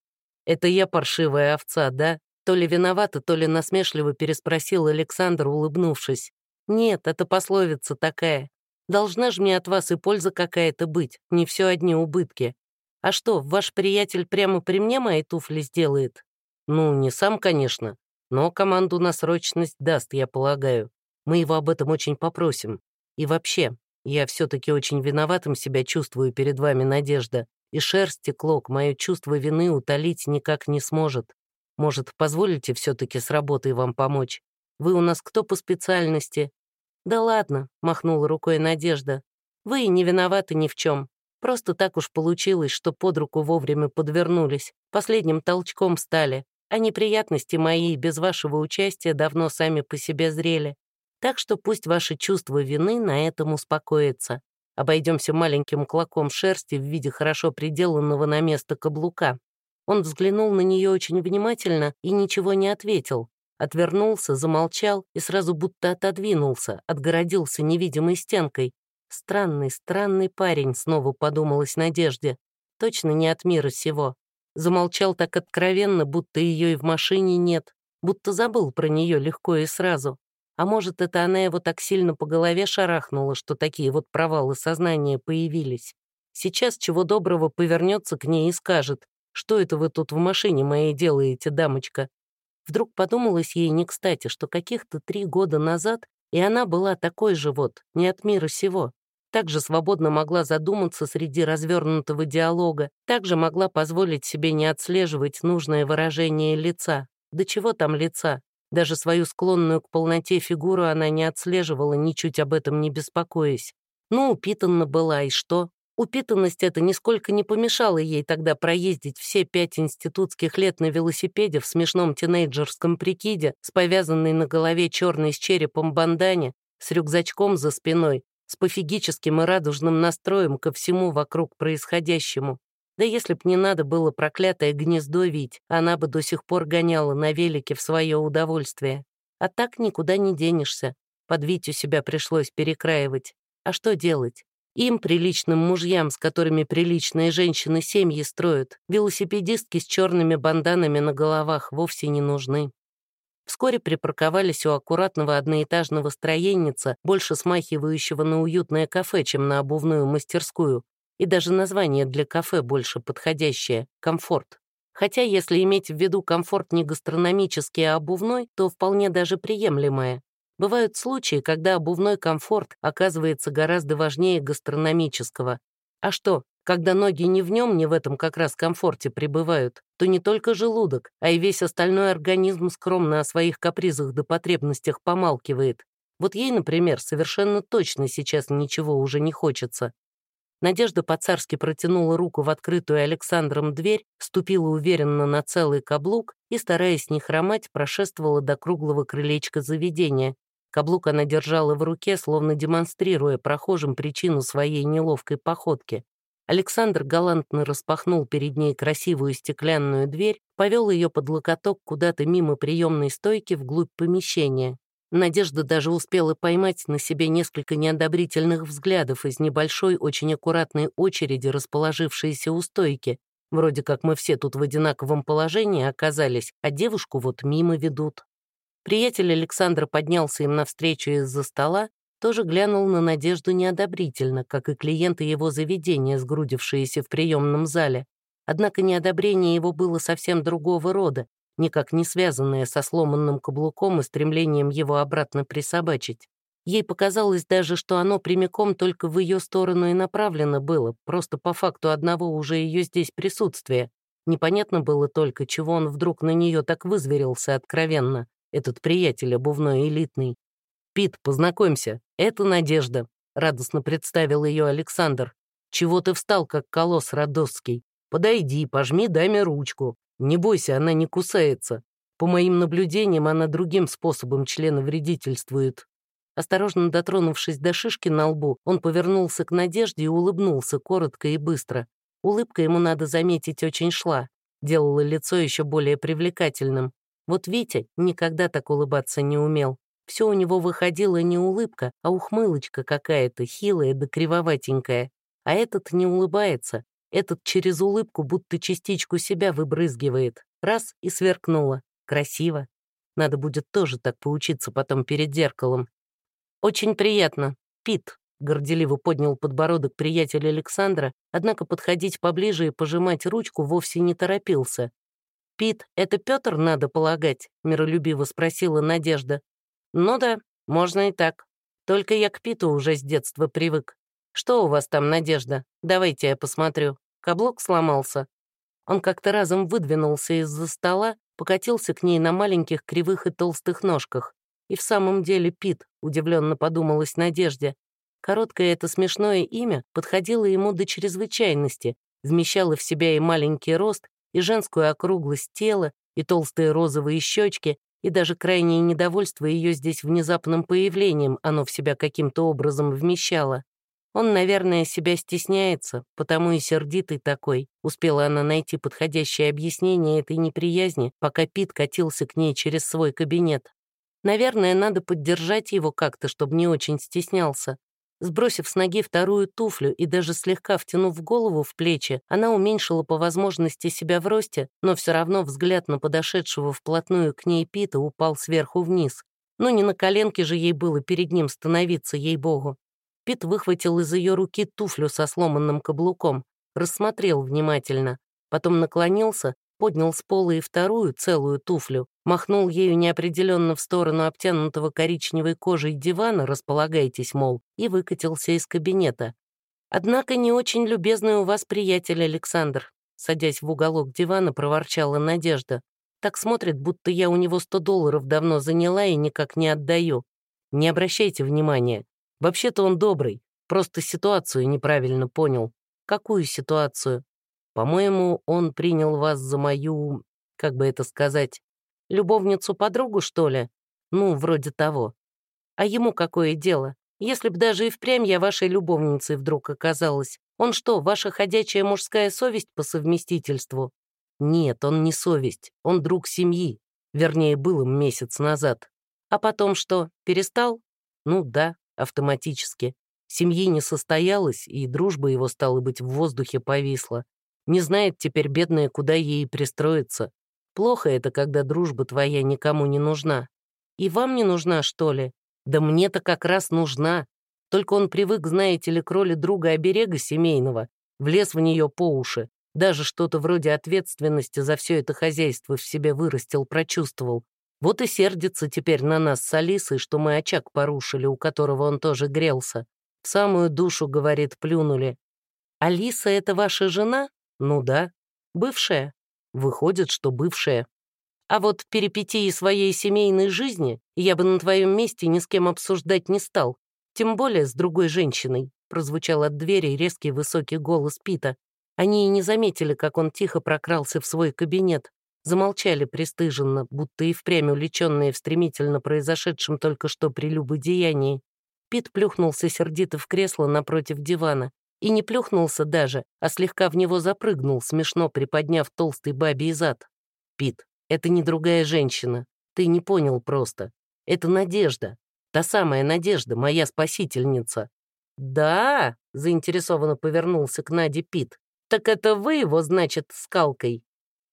Это я паршивая овца, да? То ли виновата, то ли насмешливо переспросил Александр, улыбнувшись. Нет, это пословица такая. Должна же мне от вас и польза какая-то быть, не все одни убытки. А что, ваш приятель прямо при мне мои туфли сделает? Ну, не сам, конечно, но команду на срочность даст, я полагаю. Мы его об этом очень попросим. И вообще, я все-таки очень виноватым себя чувствую перед вами, Надежда, и шерсть и клок мое чувство вины утолить никак не сможет. Может, позволите все-таки с работой вам помочь? Вы у нас кто по специальности?» «Да ладно», — махнула рукой Надежда. «Вы не виноваты ни в чем. Просто так уж получилось, что под руку вовремя подвернулись, последним толчком стали а неприятности мои без вашего участия давно сами по себе зрели. Так что пусть ваше чувство вины на этом успокоится. Обойдемся маленьким клоком шерсти в виде хорошо приделанного на место каблука. Он взглянул на нее очень внимательно и ничего не ответил. Отвернулся, замолчал и сразу будто отодвинулся, отгородился невидимой стенкой. Странный, странный парень, снова подумалась Надежде. Точно не от мира сего. Замолчал так откровенно, будто ее и в машине нет, будто забыл про нее легко и сразу. А может, это она его так сильно по голове шарахнула, что такие вот провалы сознания появились. Сейчас чего доброго повернется к ней и скажет, что это вы тут в машине моей делаете, дамочка. Вдруг подумалось ей не кстати, что каких-то три года назад и она была такой же вот, не от мира сего также свободно могла задуматься среди развернутого диалога, также могла позволить себе не отслеживать нужное выражение лица. Да чего там лица? Даже свою склонную к полноте фигуру она не отслеживала, ничуть об этом не беспокоясь. Ну, упитанна была, и что? Упитанность эта нисколько не помешала ей тогда проездить все пять институтских лет на велосипеде в смешном тинейджерском прикиде с повязанной на голове черной с черепом бандане, с рюкзачком за спиной, с пофигическим и радужным настроем ко всему вокруг происходящему. Да если б не надо было проклятое гнездо вить, она бы до сих пор гоняла на велике в свое удовольствие. А так никуда не денешься. Под Витю себя пришлось перекраивать. А что делать? Им, приличным мужьям, с которыми приличные женщины семьи строят, велосипедистки с черными банданами на головах вовсе не нужны. Вскоре припарковались у аккуратного одноэтажного строенница, больше смахивающего на уютное кафе, чем на обувную мастерскую. И даже название для кафе больше подходящее — «Комфорт». Хотя, если иметь в виду комфорт не гастрономический, а обувной, то вполне даже приемлемое. Бывают случаи, когда обувной комфорт оказывается гораздо важнее гастрономического. А что, когда ноги не в нем, не в этом как раз комфорте пребывают, то не только желудок, а и весь остальной организм скромно о своих капризах да потребностях помалкивает. Вот ей, например, совершенно точно сейчас ничего уже не хочется. Надежда по-царски протянула руку в открытую Александром дверь, ступила уверенно на целый каблук и, стараясь не хромать, прошествовала до круглого крылечка заведения, Каблук она держала в руке, словно демонстрируя прохожим причину своей неловкой походки. Александр галантно распахнул перед ней красивую стеклянную дверь, повел ее под локоток куда-то мимо приемной стойки вглубь помещения. Надежда даже успела поймать на себе несколько неодобрительных взглядов из небольшой, очень аккуратной очереди, расположившейся у стойки. Вроде как мы все тут в одинаковом положении оказались, а девушку вот мимо ведут. Приятель Александра поднялся им навстречу из-за стола, тоже глянул на Надежду неодобрительно, как и клиенты его заведения, сгрудившиеся в приемном зале. Однако неодобрение его было совсем другого рода, никак не связанное со сломанным каблуком и стремлением его обратно присобачить. Ей показалось даже, что оно прямиком только в ее сторону и направлено было, просто по факту одного уже ее здесь присутствия. Непонятно было только, чего он вдруг на нее так вызверился откровенно этот приятель обувной элитный. «Пит, познакомься, это Надежда», — радостно представил ее Александр. «Чего ты встал, как колосс Родосский? Подойди, пожми даме ручку. Не бойся, она не кусается. По моим наблюдениям, она другим способом члена вредительствует». Осторожно дотронувшись до шишки на лбу, он повернулся к Надежде и улыбнулся коротко и быстро. Улыбка ему, надо заметить, очень шла, делала лицо еще более привлекательным. Вот Витя никогда так улыбаться не умел. Все у него выходило не улыбка, а ухмылочка какая-то, хилая да кривоватенькая. А этот не улыбается. Этот через улыбку будто частичку себя выбрызгивает. Раз — и сверкнуло. Красиво. Надо будет тоже так поучиться потом перед зеркалом. «Очень приятно. Пит», — горделиво поднял подбородок приятель Александра, однако подходить поближе и пожимать ручку вовсе не торопился. «Пит, это Петр, надо полагать?» — миролюбиво спросила Надежда. «Ну да, можно и так. Только я к Питу уже с детства привык. Что у вас там, Надежда? Давайте я посмотрю. Каблук сломался». Он как-то разом выдвинулся из-за стола, покатился к ней на маленьких кривых и толстых ножках. И в самом деле Пит, удивленно подумалась Надежде. Короткое это смешное имя подходило ему до чрезвычайности, вмещало в себя и маленький рост, и женскую округлость тела, и толстые розовые щечки, и даже крайнее недовольство ее здесь внезапным появлением оно в себя каким-то образом вмещало. Он, наверное, себя стесняется, потому и сердитый такой. Успела она найти подходящее объяснение этой неприязни, пока Пит катился к ней через свой кабинет. Наверное, надо поддержать его как-то, чтобы не очень стеснялся. Сбросив с ноги вторую туфлю и даже слегка втянув голову в плечи, она уменьшила по возможности себя в росте, но все равно взгляд на подошедшего вплотную к ней Пита упал сверху вниз. Но не на коленке же ей было перед ним становиться, ей-богу. Пит выхватил из ее руки туфлю со сломанным каблуком, рассмотрел внимательно, потом наклонился поднял с пола и вторую целую туфлю, махнул ею неопределенно в сторону обтянутого коричневой кожей дивана, располагайтесь, мол, и выкатился из кабинета. «Однако не очень любезный у вас приятель Александр», садясь в уголок дивана, проворчала Надежда. «Так смотрит, будто я у него сто долларов давно заняла и никак не отдаю. Не обращайте внимания. Вообще-то он добрый, просто ситуацию неправильно понял. Какую ситуацию? По-моему, он принял вас за мою, как бы это сказать, любовницу-подругу, что ли? Ну, вроде того. А ему какое дело? Если б даже и впрямь я вашей любовницей вдруг оказалась, он что, ваша ходячая мужская совесть по совместительству? Нет, он не совесть, он друг семьи. Вернее, был им месяц назад. А потом что, перестал? Ну да, автоматически. Семьи не состоялось, и дружба его, стала быть, в воздухе повисла. Не знает теперь бедная, куда ей пристроиться. Плохо это, когда дружба твоя никому не нужна. И вам не нужна, что ли? Да мне-то как раз нужна. Только он привык, знаете ли, к роли друга-оберега семейного, влез в нее по уши, даже что-то вроде ответственности за все это хозяйство в себе вырастил, прочувствовал. Вот и сердится теперь на нас с Алисой, что мы очаг порушили, у которого он тоже грелся. В самую душу, говорит, плюнули. «Алиса — это ваша жена?» «Ну да. Бывшая?» «Выходит, что бывшая. А вот перипетии своей семейной жизни я бы на твоем месте ни с кем обсуждать не стал, тем более с другой женщиной», прозвучал от двери резкий высокий голос Пита. Они и не заметили, как он тихо прокрался в свой кабинет. Замолчали пристыженно, будто и впрямь увлеченные в стремительно произошедшем только что прелюбодеянии. Пит плюхнулся сердито в кресло напротив дивана. И не плюхнулся даже, а слегка в него запрыгнул, смешно приподняв толстый бабий зад. «Пит, это не другая женщина. Ты не понял просто. Это Надежда. Та самая Надежда, моя спасительница». «Да?» — заинтересованно повернулся к Наде Пит. «Так это вы его, значит, скалкой?»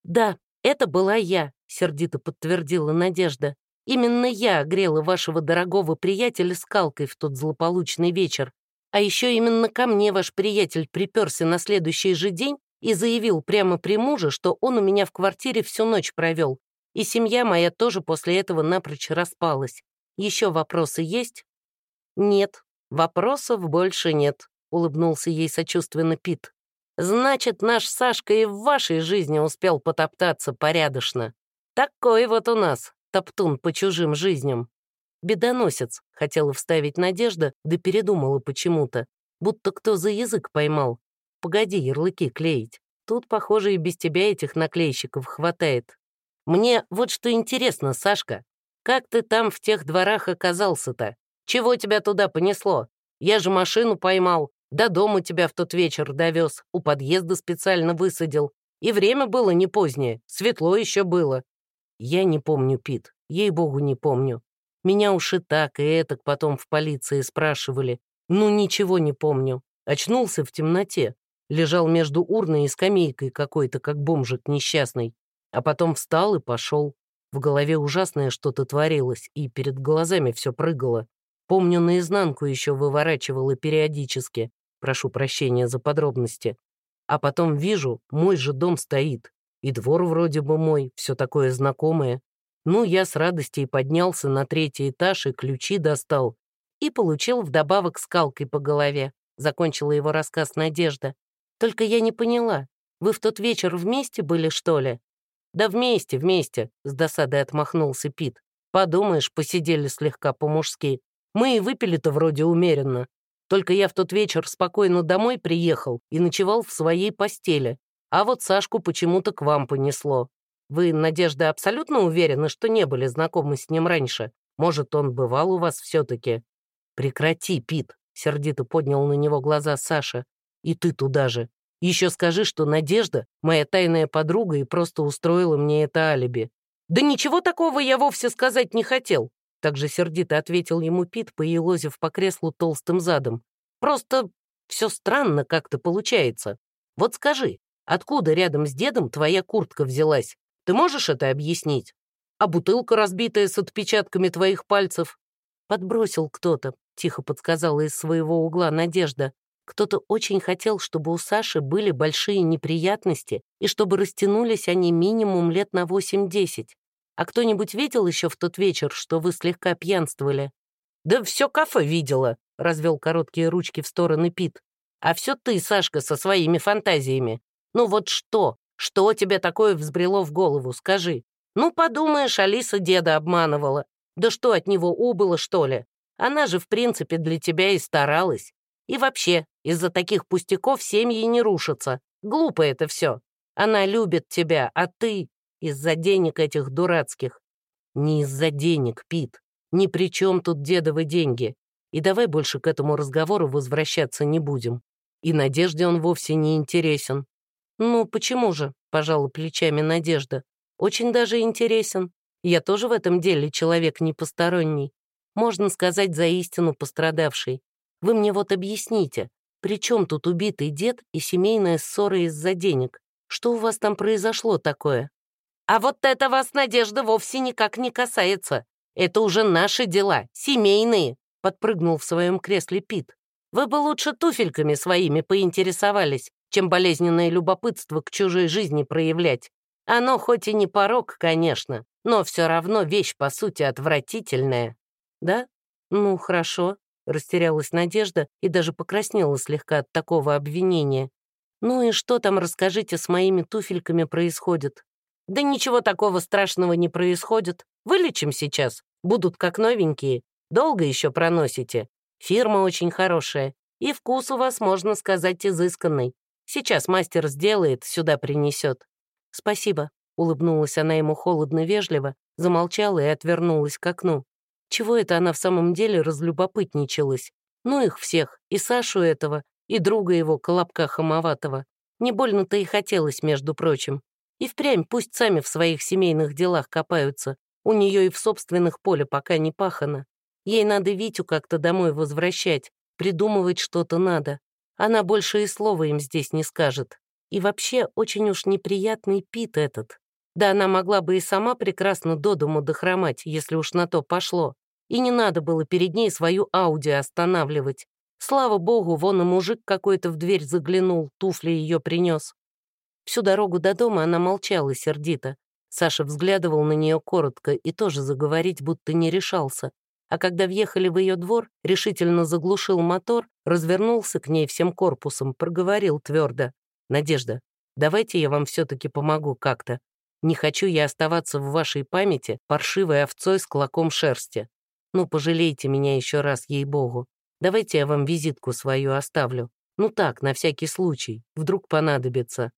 «Да, это была я», — сердито подтвердила Надежда. «Именно я огрела вашего дорогого приятеля скалкой в тот злополучный вечер. А еще именно ко мне ваш приятель приперся на следующий же день и заявил прямо при муже, что он у меня в квартире всю ночь провел, и семья моя тоже после этого напрочь распалась. Еще вопросы есть?» «Нет, вопросов больше нет», — улыбнулся ей сочувственно Пит. «Значит, наш Сашка и в вашей жизни успел потоптаться порядочно. Такой вот у нас, топтун по чужим жизням». «Бедоносец», — хотела вставить Надежда, да передумала почему-то, будто кто за язык поймал. Погоди ярлыки клеить. Тут, похоже, и без тебя этих наклейщиков хватает. Мне вот что интересно, Сашка. Как ты там в тех дворах оказался-то? Чего тебя туда понесло? Я же машину поймал, до дома тебя в тот вечер довез, у подъезда специально высадил. И время было не позднее, светло еще было. Я не помню, Пит, ей-богу, не помню. Меня уж и так, и этак потом в полиции спрашивали. Ну, ничего не помню. Очнулся в темноте лежал между урной и скамейкой какой-то, как бомжик несчастный, а потом встал и пошел. В голове ужасное что-то творилось, и перед глазами все прыгало. Помню, наизнанку еще выворачивало периодически. Прошу прощения за подробности. А потом вижу, мой же дом стоит. И двор вроде бы мой, все такое знакомое. Ну, я с радостью поднялся на третий этаж и ключи достал. И получил вдобавок скалкой по голове. Закончила его рассказ Надежда. Только я не поняла, вы в тот вечер вместе были, что ли?» «Да вместе, вместе», — с досадой отмахнулся Пит. «Подумаешь, посидели слегка по-мужски. Мы и выпили-то вроде умеренно. Только я в тот вечер спокойно домой приехал и ночевал в своей постели. А вот Сашку почему-то к вам понесло. Вы, Надежда, абсолютно уверены, что не были знакомы с ним раньше? Может, он бывал у вас все-таки?» «Прекрати, Пит», — сердито поднял на него глаза Саша. И ты туда же. Еще скажи, что Надежда — моя тайная подруга и просто устроила мне это алиби. Да ничего такого я вовсе сказать не хотел. Так же сердито ответил ему Пит, поелозив по креслу толстым задом. Просто все странно как-то получается. Вот скажи, откуда рядом с дедом твоя куртка взялась? Ты можешь это объяснить? А бутылка, разбитая с отпечатками твоих пальцев? Подбросил кто-то, тихо подсказала из своего угла Надежда. Кто-то очень хотел, чтобы у Саши были большие неприятности и чтобы растянулись они минимум лет на 8-10. А кто-нибудь видел еще в тот вечер, что вы слегка пьянствовали? «Да все кафе видела», — развел короткие ручки в стороны Пит. «А все ты, Сашка, со своими фантазиями. Ну вот что? Что тебе такое взбрело в голову, скажи? Ну, подумаешь, Алиса деда обманывала. Да что от него убыло, что ли? Она же, в принципе, для тебя и старалась. И вообще, Из-за таких пустяков семьи не рушатся. Глупо это все. Она любит тебя, а ты из-за денег этих дурацких. Не из-за денег, Пит. Ни при чем тут дедовы деньги. И давай больше к этому разговору возвращаться не будем. И Надежде он вовсе не интересен. «Ну, почему же?» — пожала плечами Надежда. «Очень даже интересен. Я тоже в этом деле человек не посторонний. Можно сказать, за истину пострадавший. Вы мне вот объясните, при чем тут убитый дед и семейная ссора из-за денег? Что у вас там произошло такое?» «А вот это вас, Надежда, вовсе никак не касается. Это уже наши дела, семейные», — подпрыгнул в своем кресле Пит. «Вы бы лучше туфельками своими поинтересовались, чем болезненное любопытство к чужой жизни проявлять. Оно хоть и не порог, конечно, но все равно вещь, по сути, отвратительная. Да? Ну, хорошо. Растерялась Надежда и даже покраснела слегка от такого обвинения. Ну и что там, расскажите, с моими туфельками происходит? Да ничего такого страшного не происходит. Вылечим сейчас. Будут как новенькие. Долго еще проносите. Фирма очень хорошая. И вкус у вас, можно сказать, изысканный. Сейчас мастер сделает, сюда принесет. Спасибо. Улыбнулась она ему холодно-вежливо, замолчала и отвернулась к окну. Чего это она в самом деле разлюбопытничалась? Ну их всех, и Сашу этого, и друга его, Колобка Хамоватого. Не больно-то и хотелось, между прочим. И впрямь пусть сами в своих семейных делах копаются. У нее и в собственных поле пока не пахано. Ей надо Витю как-то домой возвращать, придумывать что-то надо. Она больше и слова им здесь не скажет. И вообще очень уж неприятный Пит этот. Да она могла бы и сама прекрасно до дому дохромать, если уж на то пошло. И не надо было перед ней свою Ауди останавливать. Слава богу, вон и мужик какой-то в дверь заглянул, туфли ее принес. Всю дорогу до дома она молчала сердито. Саша взглядывал на нее коротко и тоже заговорить будто не решался. А когда въехали в ее двор, решительно заглушил мотор, развернулся к ней всем корпусом, проговорил твердо. «Надежда, давайте я вам все-таки помогу как-то. Не хочу я оставаться в вашей памяти паршивой овцой с клоком шерсти. Ну, пожалейте меня еще раз, ей-богу. Давайте я вам визитку свою оставлю. Ну так, на всякий случай, вдруг понадобится».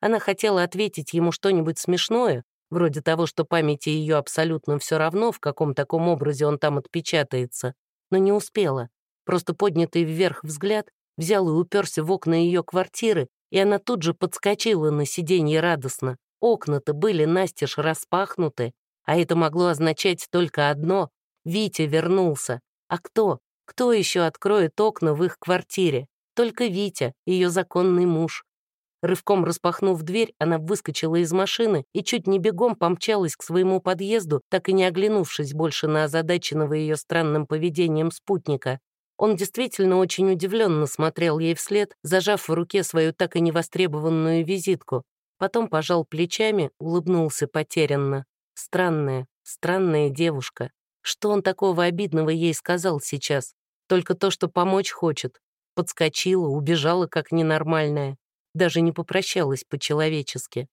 Она хотела ответить ему что-нибудь смешное, вроде того, что памяти ее абсолютно все равно, в каком таком образе он там отпечатается, но не успела. Просто поднятый вверх взгляд взял и уперся в окна ее квартиры, и она тут же подскочила на сиденье радостно. Окна-то были настежь распахнуты, а это могло означать только одно — Витя вернулся. А кто? Кто еще откроет окна в их квартире? Только Витя, ее законный муж. Рывком распахнув дверь, она выскочила из машины и чуть не бегом помчалась к своему подъезду, так и не оглянувшись больше на озадаченного ее странным поведением спутника. Он действительно очень удивленно смотрел ей вслед, зажав в руке свою так и невостребованную визитку. Потом пожал плечами, улыбнулся потерянно. Странная, странная девушка. Что он такого обидного ей сказал сейчас? Только то, что помочь хочет. Подскочила, убежала как ненормальная. Даже не попрощалась по-человечески.